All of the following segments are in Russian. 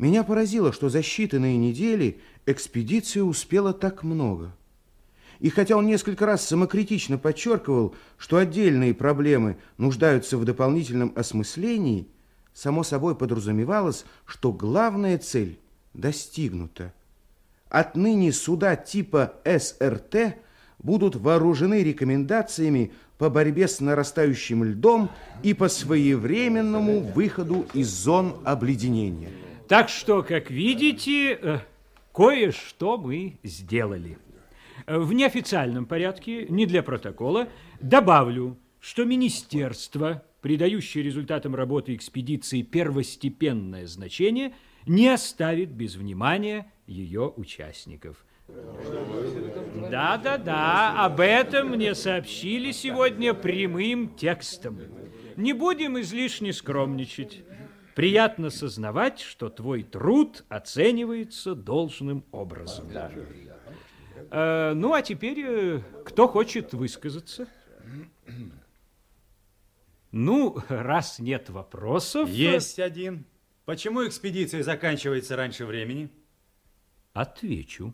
Меня поразило, что за считанные недели экспедиция успела так много. И хотя он несколько раз самокритично подчеркивал, что отдельные проблемы нуждаются в дополнительном осмыслении, само собой подразумевалось, что главная цель достигнута. Отныне суда типа СРТ будут вооружены рекомендациями по борьбе с нарастающим льдом и по своевременному выходу из зон обледенения. Так что, как видите, э, кое-что мы сделали. В неофициальном порядке, не для протокола, добавлю, что министерство, придающее результатам работы экспедиции первостепенное значение, не оставит без внимания ее участников. Да-да-да, об этом мне сообщили сегодня прямым текстом. Не будем излишне скромничать. Приятно сознавать, что твой труд оценивается должным образом. Да. Э, ну, а теперь э, кто хочет высказаться? Ну, раз нет вопросов... Есть один. Почему экспедиция заканчивается раньше времени? Отвечу.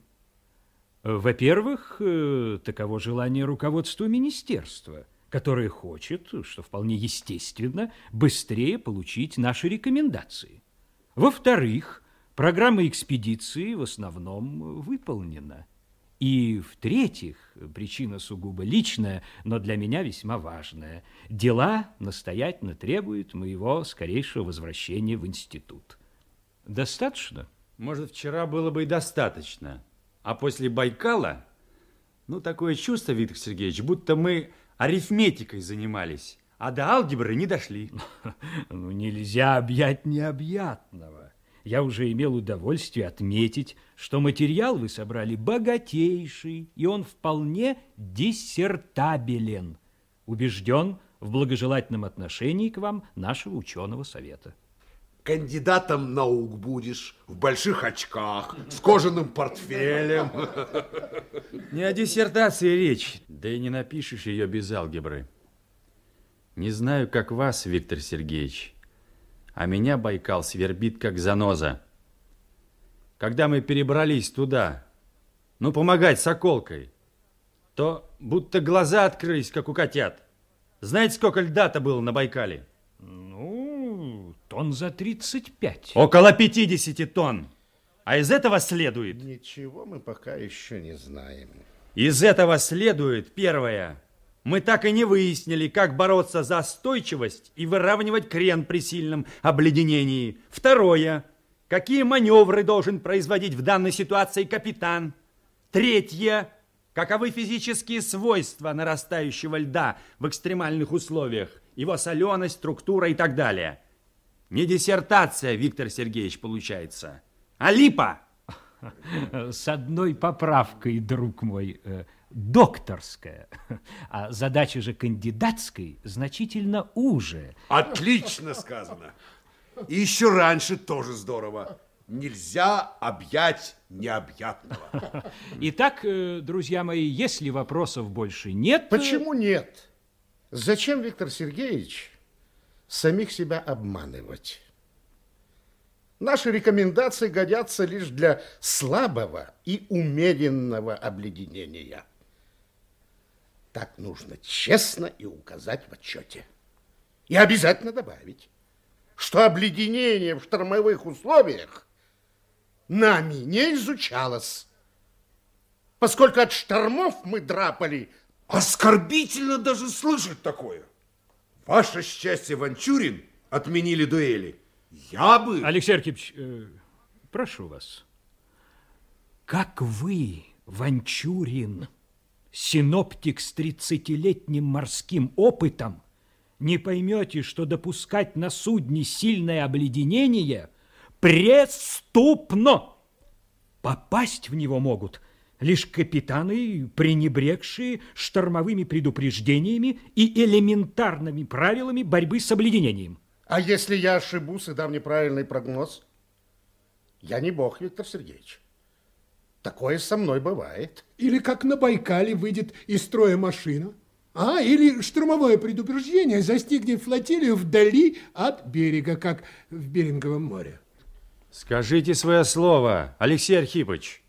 Во-первых, э, таково желание руководства министерства – которая хочет, что вполне естественно, быстрее получить наши рекомендации. Во-вторых, программа экспедиции в основном выполнена. И в-третьих, причина сугубо личная, но для меня весьма важная. Дела настоятельно требуют моего скорейшего возвращения в институт. Достаточно? Может, вчера было бы и достаточно. А после Байкала, ну, такое чувство, Виктор Сергеевич, будто мы арифметикой занимались, а до алгебры не дошли. Ну, нельзя объять необъятного. Я уже имел удовольствие отметить, что материал вы собрали богатейший, и он вполне диссертабелен. Убежден в благожелательном отношении к вам нашего ученого совета. Кандидатом наук будешь, в больших очках, с кожаным портфелем. Не о диссертации речь, да и не напишешь ее без алгебры. Не знаю, как вас, Виктор Сергеевич, а меня Байкал свербит, как заноза. Когда мы перебрались туда, ну, помогать Соколкой, то будто глаза открылись, как у котят. Знаете, сколько льда-то было на Байкале? Тонн за 35. Около 50 тонн. А из этого следует... Ничего мы пока еще не знаем. Из этого следует, первое, мы так и не выяснили, как бороться за стойчивость и выравнивать крен при сильном обледенении. Второе, какие маневры должен производить в данной ситуации капитан. Третье, каковы физические свойства нарастающего льда в экстремальных условиях, его соленость, структура и так далее. Не диссертация, Виктор Сергеевич, получается, а липа. С одной поправкой, друг мой, э, докторская. А задача же кандидатской значительно уже. Отлично сказано. И еще раньше тоже здорово. Нельзя объять необъятного. Итак, э, друзья мои, если вопросов больше нет... Почему нет? Зачем, Виктор Сергеевич, самих себя обманывать? Наши рекомендации годятся лишь для слабого и умеренного обледенения. Так нужно честно и указать в отчете. И обязательно добавить, что обледенение в штормовых условиях нами не изучалось, поскольку от штормов мы драпали. Оскорбительно даже слышать такое. Ваше счастье, Ванчурин, отменили дуэли. Я бы... Алексей Архипович, э, прошу вас. Как вы, Ванчурин, синоптик с тридцатилетним морским опытом, не поймете, что допускать на судне сильное обледенение преступно? Попасть в него могут лишь капитаны, пренебрегшие штормовыми предупреждениями и элементарными правилами борьбы с обледенением. А если я ошибусь и дам неправильный прогноз? Я не бог, Виктор Сергеевич. Такое со мной бывает. Или как на Байкале выйдет из строя машина. А, или штурмовое предупреждение застигнет флотилию вдали от берега, как в Беринговом море. Скажите свое слово, Алексей Архипович.